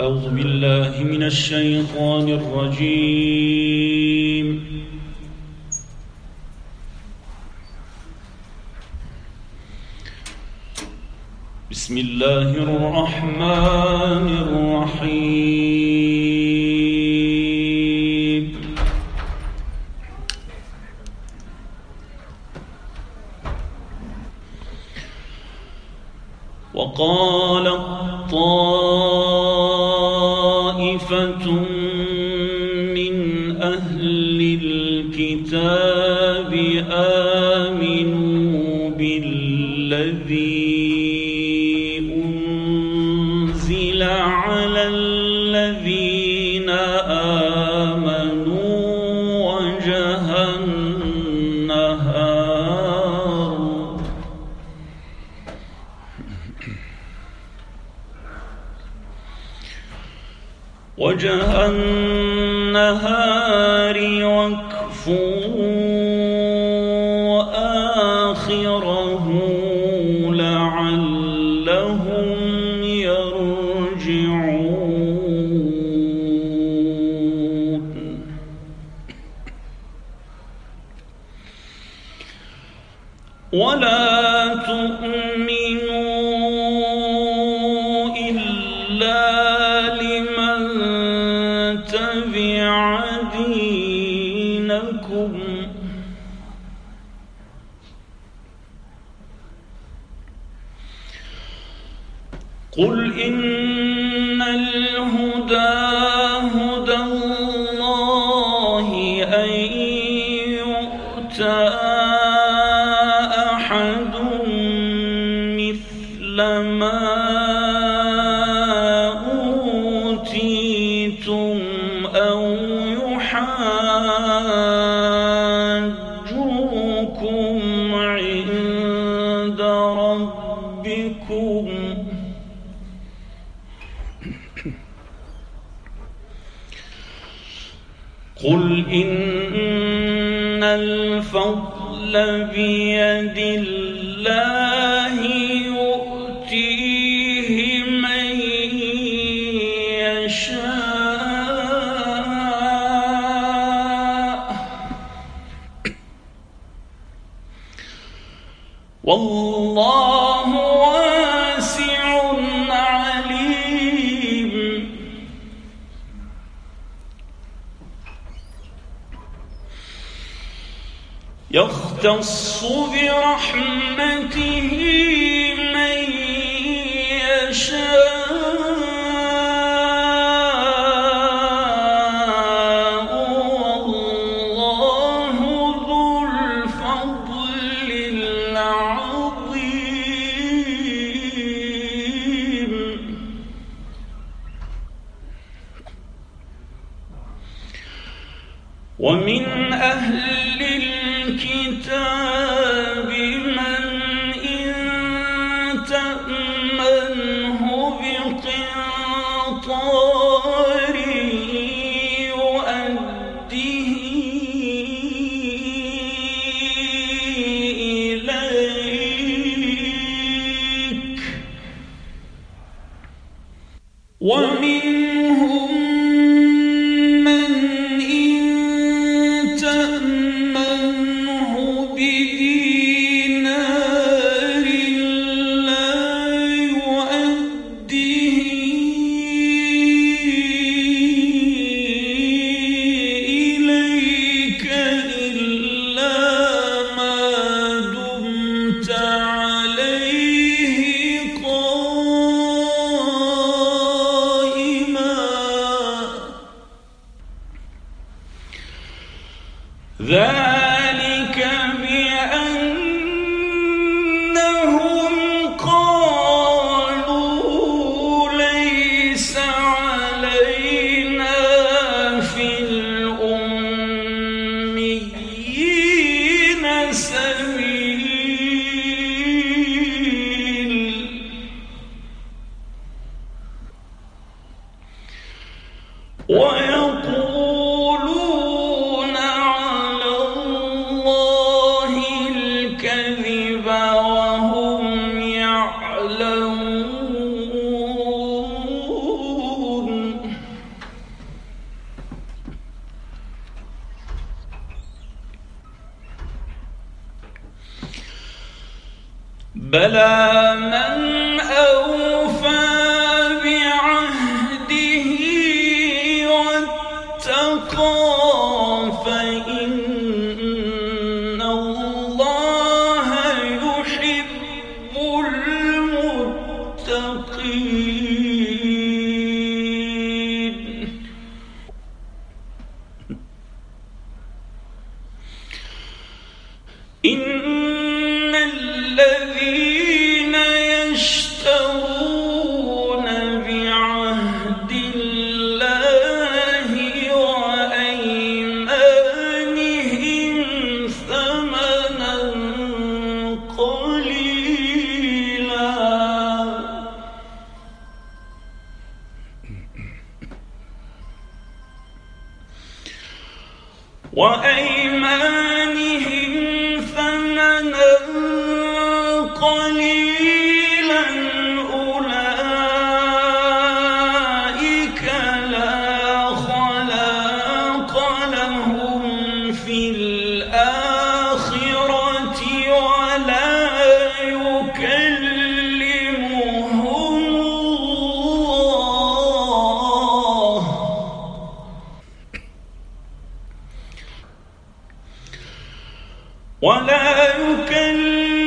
أعوذ بالله من الشيطان الرجيم. بسم الله الرحمن الرحيم. وقال طائفة من أهل الكتاب آمنوا بالذي وجه النهار واكفوا آخره لعلهم يرجعون. ولا تؤمنوا قل إن الهدى هدى الله أن يؤتى أحد مثل ما أوتيتم أو يحاجوكم قل إن الفضل بيد الله يؤتيه من يشاء. والله يختص برحمته من يشاء. ذلك بأنهم قالوا ليس علينا في سبيل. وهم بلى من وأيمانهم ثمنا قليلا أولئك لا خلاق لهم في الآخرة. ولا يكلم